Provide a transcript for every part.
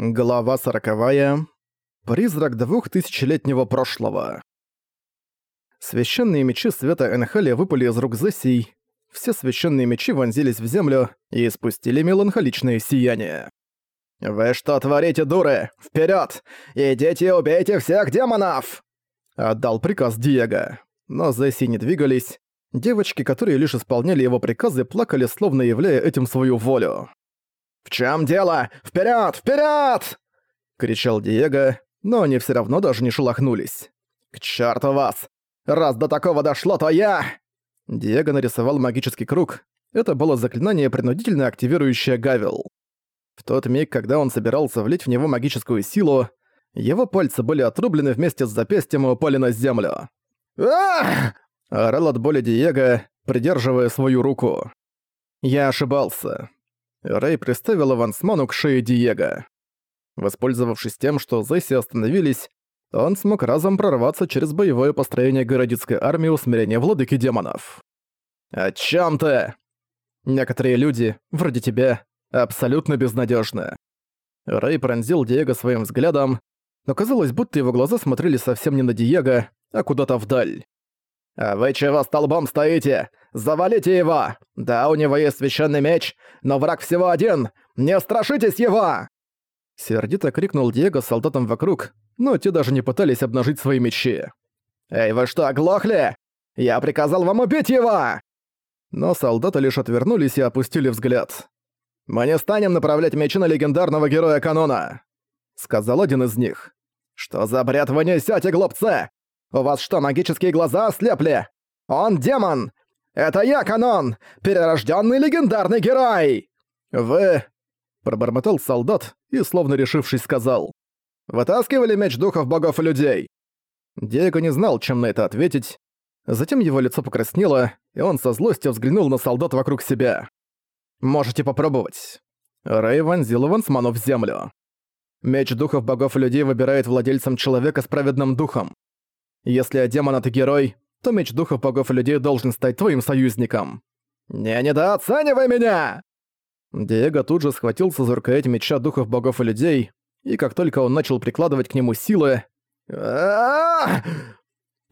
Глава сороковая. Призрак двухтысячелетнего прошлого. Священные мечи света Энхали выпали из рук Зессий. Все священные мечи вонзились в землю и испустили меланхоличное сияние. «Вы что творите, дуры? Вперед! Идите и убейте всех демонов!» Отдал приказ Диего. Но Зесси не двигались. Девочки, которые лишь исполняли его приказы, плакали, словно являя этим свою волю. «В чем дело? Вперед! Вперед! кричал Диего, но они все равно даже не шелохнулись. «К черту вас! Раз до такого дошло, то я...» Диего нарисовал магический круг. Это было заклинание, принудительно активирующее Гавил. В тот миг, когда он собирался влить в него магическую силу, его пальцы были отрублены вместе с запястьем и упали на землю. «Ах!» – орал от боли Диего, придерживая свою руку. Я ошибался. Рэй приставила Вансману к шее Диего. Воспользовавшись тем, что Зесси остановились, он смог разом прорваться через боевое построение городицкой армии усмирения владыки демонов. «О чём ты?» Некоторые люди, вроде тебя, абсолютно безнадежны. Рэй пронзил Диего своим взглядом, но казалось, будто его глаза смотрели совсем не на Диего, а куда-то вдаль. «А вы чего столбом стоите? Завалите его! Да, у него есть священный меч, но враг всего один! Не страшитесь его!» Сердито крикнул Диего солдатам вокруг, но те даже не пытались обнажить свои мечи. «Эй, вы что, оглохли? Я приказал вам убить его!» Но солдаты лишь отвернулись и опустили взгляд. «Мы не станем направлять мечи на легендарного героя канона», — сказал один из них. «Что за бред вы несете, глупцы? У вас что, магические глаза ослепли? Он демон! Это я, Канон! Перерожденный легендарный герой!» «Вы...» — пробормотал солдат и, словно решившись, сказал. «Вытаскивали меч духов богов и людей?» Диего не знал, чем на это ответить. Затем его лицо покраснело, и он со злостью взглянул на солдат вокруг себя. «Можете попробовать». Рэй вонзил Вансману в землю. Меч духов богов и людей выбирает владельцем человека с праведным духом. Если демон — это герой, то меч духов богов и людей должен стать твоим союзником. «Не недооценивай меня!» Диего тут же схватился за рукоять меча духов богов и людей, и как только он начал прикладывать к нему силы... По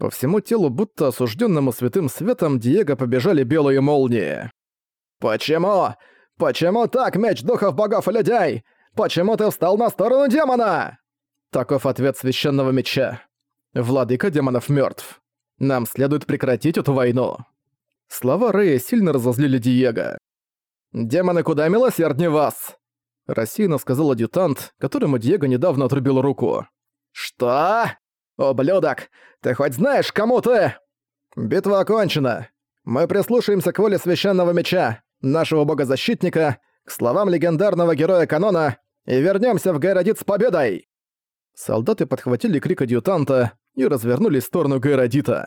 всему телу, будто осужденному святым светом, Диего побежали белые молнии. «Почему? Почему так, меч духов богов и людей? Почему ты встал на сторону демона?» Таков ответ священного меча. Владыка демонов мертв. Нам следует прекратить эту войну. Слова Рэя сильно разозлили Диего. «Демоны куда милосерднее вас!» Рассеянно сказал адъютант, которому Диего недавно отрубил руку. «Что? Ублюдок! Ты хоть знаешь, кому ты?» «Битва окончена. Мы прислушаемся к воле священного меча, нашего бога-защитника, к словам легендарного героя канона и вернемся в Гайрадит с победой!» Солдаты подхватили крик адъютанта, и развернулись в сторону Гайродита.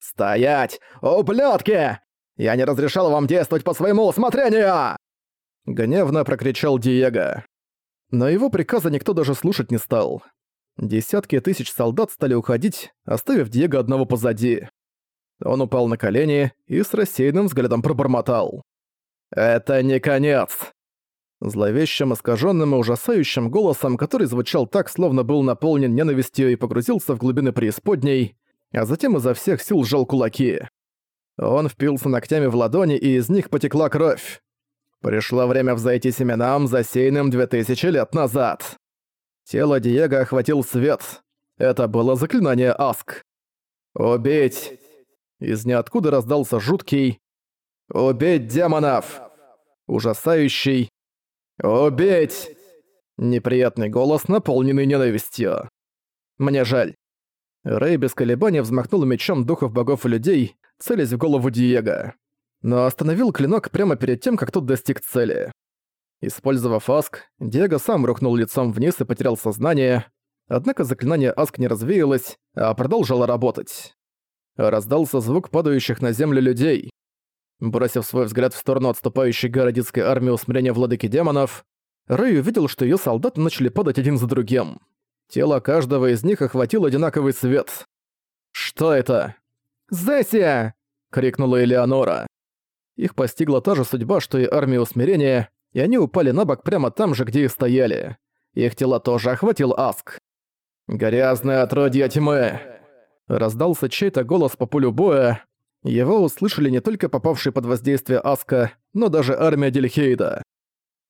«Стоять! Ублюдки! Я не разрешал вам действовать по своему усмотрению!» Гневно прокричал Диего. Но его приказа никто даже слушать не стал. Десятки тысяч солдат стали уходить, оставив Диего одного позади. Он упал на колени и с рассеянным взглядом пробормотал. «Это не конец!» Зловещим, искаженным и ужасающим голосом, который звучал так, словно был наполнен ненавистью и погрузился в глубины преисподней, а затем изо всех сил сжал кулаки. Он впился ногтями в ладони, и из них потекла кровь. Пришло время взойти семенам, засеянным две тысячи лет назад. Тело Диего охватил свет. Это было заклинание Аск. «Убить!» Из ниоткуда раздался жуткий «Убить демонов!» Ужасающий «Убить!» Неприятный голос, наполненный ненавистью. «Мне жаль». Рэй без колебаний взмахнул мечом духов богов и людей, целясь в голову Диего. Но остановил клинок прямо перед тем, как тот достиг цели. Использовав Аск, Диего сам рухнул лицом вниз и потерял сознание, однако заклинание Аск не развеялось, а продолжало работать. Раздался звук падающих на землю людей. Бросив свой взгляд в сторону отступающей городицкой армии усмирения владыки демонов, Рэй увидел, что ее солдаты начали падать один за другим. Тело каждого из них охватил одинаковый свет. «Что это?» «Зессия!» — крикнула Элеонора. Их постигла та же судьба, что и армия усмирения, и они упали на бок прямо там же, где и стояли. их тела тоже охватил Аск. «Грязное отродье тьмы!» Раздался чей-то голос по полю боя. Его услышали не только попавшие под воздействие Аска, но даже армия Дельхейда.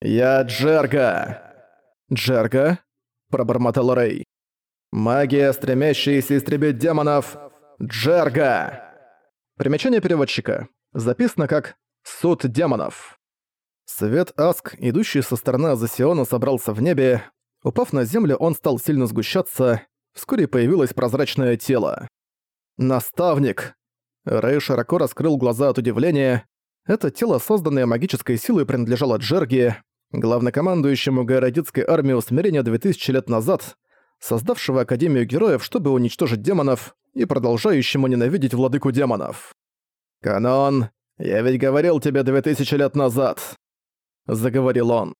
«Я Джерга!» «Джерга?» – пробормотал Рэй. «Магия, стремящаяся истребить демонов! Джерга!» Примечание переводчика. Записано как «Суд демонов». Свет Аск, идущий со стороны Азосиона, собрался в небе. Упав на землю, он стал сильно сгущаться. Вскоре появилось прозрачное тело. «Наставник!» Рэй широко раскрыл глаза от удивления. Это тело, созданное магической силой, принадлежало Джерги, главнокомандующему Гайродитской армии усмирения 2000 лет назад, создавшего Академию Героев, чтобы уничтожить демонов, и продолжающему ненавидеть владыку демонов. «Канон, я ведь говорил тебе 2000 лет назад!» Заговорил он.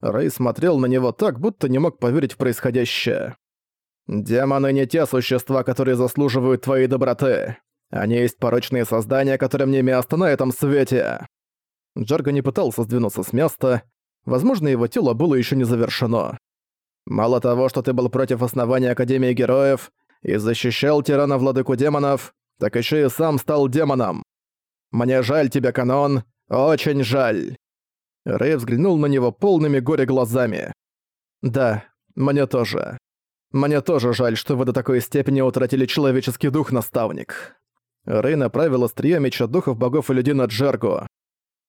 Рэй смотрел на него так, будто не мог поверить в происходящее. «Демоны не те существа, которые заслуживают твоей доброты. Они есть порочные создания, которым не место на этом свете». Джарго не пытался сдвинуться с места. Возможно, его тело было еще не завершено. «Мало того, что ты был против основания Академии Героев и защищал тирана владыку демонов, так еще и сам стал демоном. Мне жаль тебя, Канон, очень жаль». Рэй взглянул на него полными горе глазами. «Да, мне тоже. Мне тоже жаль, что вы до такой степени утратили человеческий дух, наставник. Рэй направил острие меча духов богов и людей на Джерго.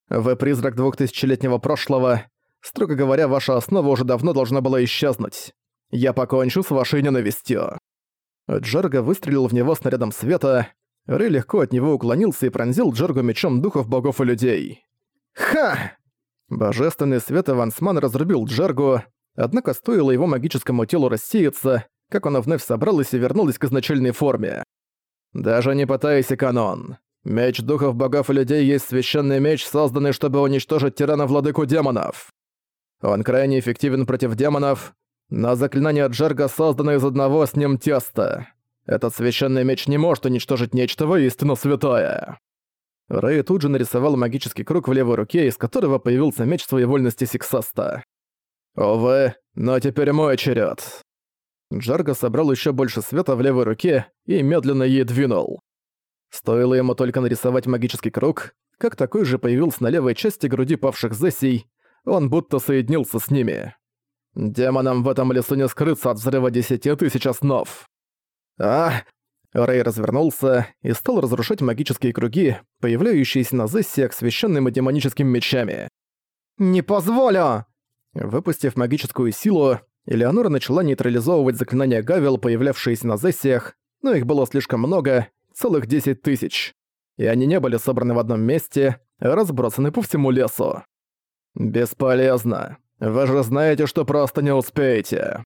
Вы призрак двухтысячелетнего прошлого. Строго говоря, ваша основа уже давно должна была исчезнуть. Я покончу с вашей ненавистью. Джерго выстрелил в него снарядом света. Рэй легко от него уклонился и пронзил Джерго мечом духов богов и людей. Ха! Божественный свет Эвансман разрубил Джергу, Однако стоило его магическому телу рассеяться, как оно вновь собралось и вернулось к изначальной форме. Даже не пытайся, Канон. Меч духов богов и людей есть священный меч, созданный, чтобы уничтожить тирана-владыку демонов. Он крайне эффективен против демонов, но заклинание Джерга создано из одного с ним теста. Этот священный меч не может уничтожить нечто воистину святое. Рэй тут же нарисовал магический круг в левой руке, из которого появился меч своевольности Сиксаста. «Увы, но теперь мой черед. Джарго собрал еще больше света в левой руке и медленно ей двинул. Стоило ему только нарисовать магический круг, как такой же появился на левой части груди павших Зессий, он будто соединился с ними. Демонам в этом лесу не скрыться от взрыва десяти тысяч основ. А! Рэй развернулся и стал разрушать магические круги, появляющиеся на Зессиях священными демоническими мечами. «Не позволю!» Выпустив магическую силу, Элеонора начала нейтрализовывать заклинания Гавел, появлявшиеся на сессиях, но их было слишком много, целых 10 тысяч. И они не были собраны в одном месте, а разбросаны по всему лесу. «Бесполезно. Вы же знаете, что просто не успеете».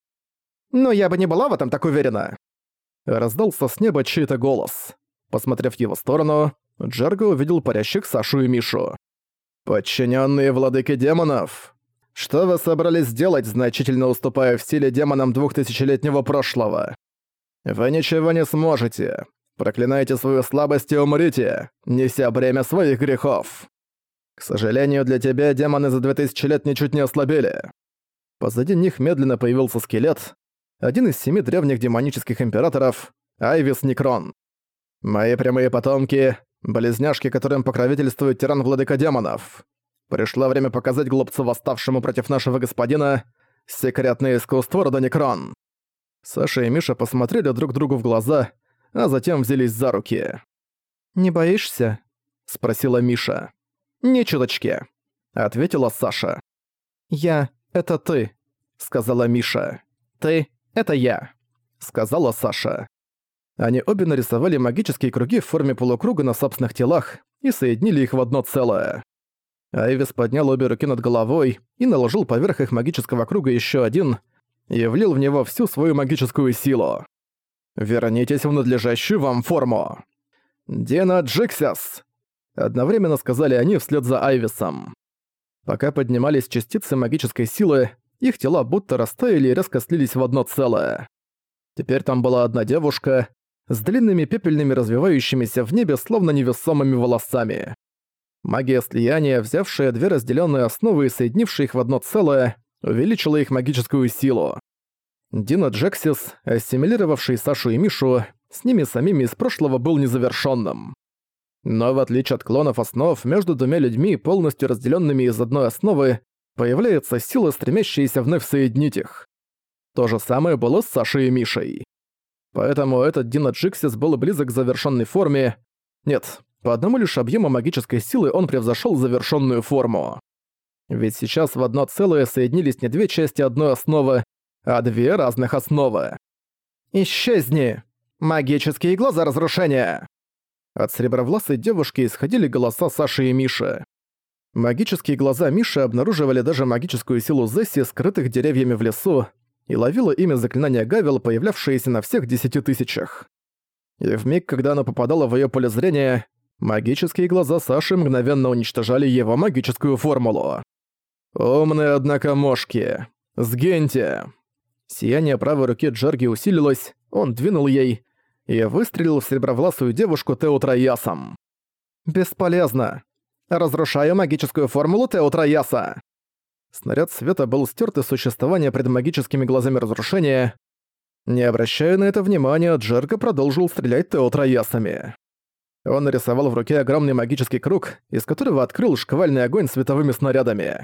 «Но я бы не была в этом так уверена». Раздался с неба чей-то голос. Посмотрев в его сторону, Джерго увидел парящих Сашу и Мишу. «Подчиненные владыки демонов!» Что вы собрались сделать, значительно уступая в силе демонам двухтысячелетнего прошлого? Вы ничего не сможете. Проклинайте свою слабость и умрите, неся бремя своих грехов. К сожалению, для тебя демоны за 2000 лет ничуть не ослабели. Позади них медленно появился скелет, один из семи древних демонических императоров, Айвис Некрон. Мои прямые потомки — близняшки, которым покровительствует тиран-владыка демонов. Пришло время показать глупцу, восставшему против нашего господина, секретное искусство рода Некрон». Саша и Миша посмотрели друг другу в глаза, а затем взялись за руки. «Не боишься?» — спросила Миша. «Ни чуточки», — ответила Саша. «Я — это ты», — сказала Миша. «Ты — это я», — сказала Саша. Они обе нарисовали магические круги в форме полукруга на собственных телах и соединили их в одно целое. Айвис поднял обе руки над головой и наложил поверх их магического круга еще один и влил в него всю свою магическую силу. «Вернитесь в надлежащую вам форму!» «Дена Джиксис!» Одновременно сказали они вслед за Айвисом. Пока поднимались частицы магической силы, их тела будто растаяли и резко слились в одно целое. Теперь там была одна девушка с длинными пепельными развивающимися в небе словно невесомыми волосами. Магия слияния, взявшая две разделенные основы и соединившая их в одно целое, увеличило их магическую силу. Дина Джексис, ассимилировавший Сашу и Мишу, с ними самими из прошлого был незавершенным. Но в отличие от клонов основ, между двумя людьми, полностью разделенными из одной основы, появляется сила, стремящаяся вновь соединить их. То же самое было с Сашей и Мишей. Поэтому этот Дина Джиксис был близок к завершенной форме. Нет, по одному лишь объему магической силы он превзошел завершенную форму. Ведь сейчас в одно целое соединились не две части одной основы, а две разных основы. «Исчезни! Магические глаза разрушения!» От серебровласой девушки исходили голоса Саши и Миши. Магические глаза Миши обнаруживали даже магическую силу Зесси, скрытых деревьями в лесу, и ловила имя заклинания Гавел, появлявшееся на всех десяти тысячах. И в миг, когда оно попадало в её поле зрения, магические глаза Саши мгновенно уничтожали его магическую формулу. «Умные, однако, мошки! Сгиньте!» Сияние правой руки Джерги усилилось, он двинул ей и выстрелил в серебровласую девушку Теутроясом. «Бесполезно. Разрушаю магическую формулу Теутрояса!» Снаряд света был стерт из существования пред магическими глазами разрушения. Не обращая на это внимания, Джерга продолжил стрелять теотроясами. Он нарисовал в руке огромный магический круг, из которого открыл шквальный огонь световыми снарядами.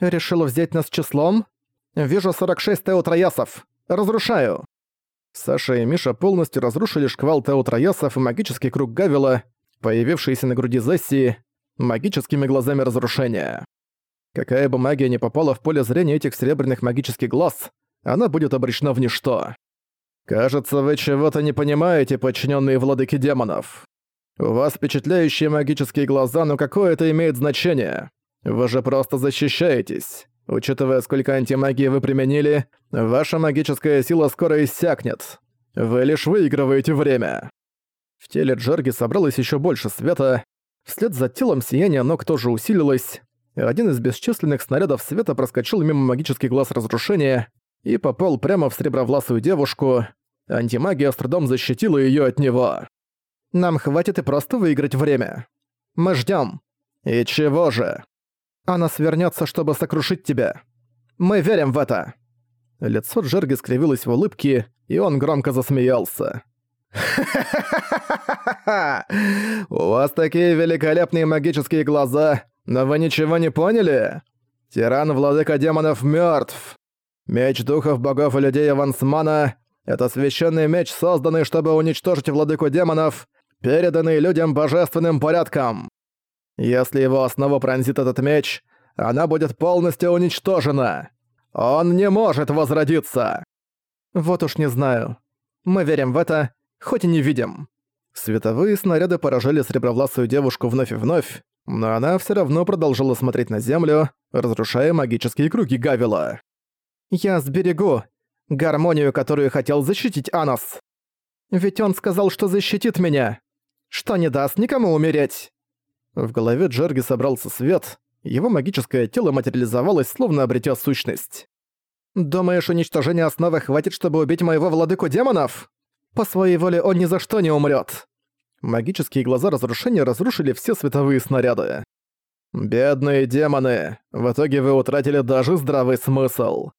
«Решила взять нас числом? Вижу 46 теотроясов. Разрушаю!» Саша и Миша полностью разрушили шквал теотроясов и магический круг Гавила, появившийся на груди Зессии, магическими глазами разрушения. Какая бы магия ни попала в поле зрения этих серебряных магических глаз, она будет обречена в ничто. Кажется, вы чего-то не понимаете, подчиненные владыки демонов. У вас впечатляющие магические глаза, но какое это имеет значение? Вы же просто защищаетесь. Учитывая, сколько антимагии вы применили, ваша магическая сила скоро иссякнет. Вы лишь выигрываете время. В теле Джерги собралось еще больше света. Вслед за телом сияние ног тоже усилилось. Один из бесчисленных снарядов света проскочил мимо магических глаз разрушения и попал прямо в сребровласую девушку. Антимагия с трудом защитила её от него. «Нам хватит и просто выиграть время. Мы ждём». «И чего же?» «Она свернётся, чтобы сокрушить тебя. Мы верим в это». Лицо Джерги скривилось в улыбке, и он громко засмеялся. «Ха-ха-ха-ха-ха! У вас такие великолепные магические глаза, но вы ничего не поняли? Тиран-владыка демонов мертв. Меч духов богов и людей Авансмана — это священный меч, созданный, чтобы уничтожить владыку демонов, переданный людям божественным порядком. Если его основу пронзит этот меч, она будет полностью уничтожена. Он не может возродиться. Вот уж не знаю. Мы верим в это, хоть и не видим. Световые снаряды поражали сребровласую девушку вновь и вновь, но она все равно продолжала смотреть на землю, разрушая магические круги Гавила. «Я сберегу гармонию, которую хотел защитить Анос. Ведь он сказал, что защитит меня, что не даст никому умереть». В голове Джерги собрался свет, его магическое тело материализовалось, словно обретя сущность. «Думаешь, уничтожения основы хватит, чтобы убить моего владыку демонов? По своей воле он ни за что не умрет. Магические глаза разрушения разрушили все световые снаряды. «Бедные демоны! В итоге вы утратили даже здравый смысл.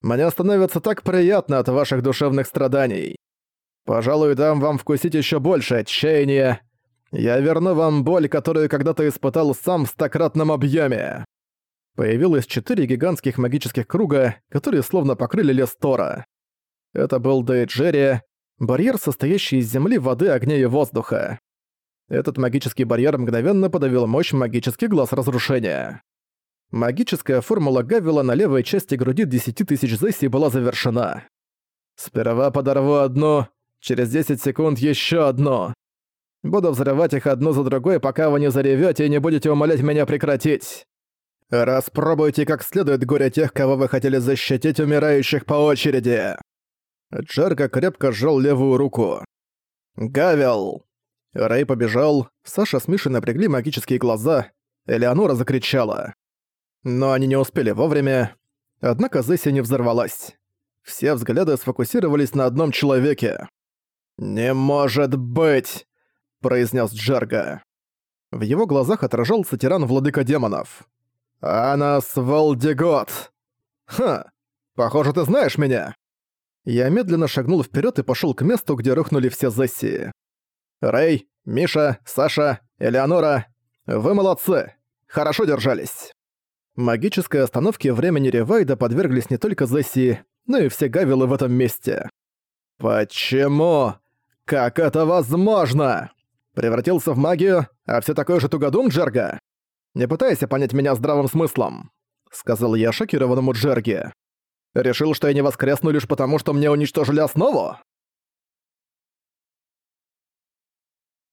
Мне становится так приятно от ваших душевных страданий. Пожалуй, дам вам вкусить еще больше отчаяния. Я верну вам боль, которую когда-то испытал сам в стократном объеме. Появилось четыре гигантских магических круга, которые словно покрыли лес Тора. Это был Дейджерия, Барьер, состоящий из земли, воды, огня и воздуха. Этот магический барьер мгновенно подавил мощь магических глаз разрушения. Магическая формула Гавила на левой части груди 10 тысяч Зесси была завершена. Сперва подорву одну, через 10 секунд еще одну. Буду взрывать их одну за другой, пока вы не заревете и не будете умолять меня прекратить. Распробуйте как следует горе тех, кого вы хотели защитить умирающих по очереди. Джарго крепко сжал левую руку. «Гавел!» Рэй побежал, Саша с Мишей напрягли магические глаза, Элеонора закричала. Но они не успели вовремя, однако Зесси не взорвалась. Все взгляды сфокусировались на одном человеке. «Не может быть!» – произнес Джарго. В его глазах отражался тиран-владыка демонов. «Анас Волдигот!» «Ха, похоже, ты знаешь меня!» Я медленно шагнул вперед и пошел к месту, где рухнули все Зессии. «Рэй, Миша, Саша, Элеонора, вы молодцы! Хорошо держались!» Магической остановке времени Ревайда подверглись не только Зессии, но и все гавилы в этом месте. «Почему? Как это возможно?» Превратился в магию, а все такой же тугодум Джерга? Не пытайся понять меня здравым смыслом», — сказал я шокированному Джерге. «Решил, что я не воскресну лишь потому, что мне уничтожили основу?»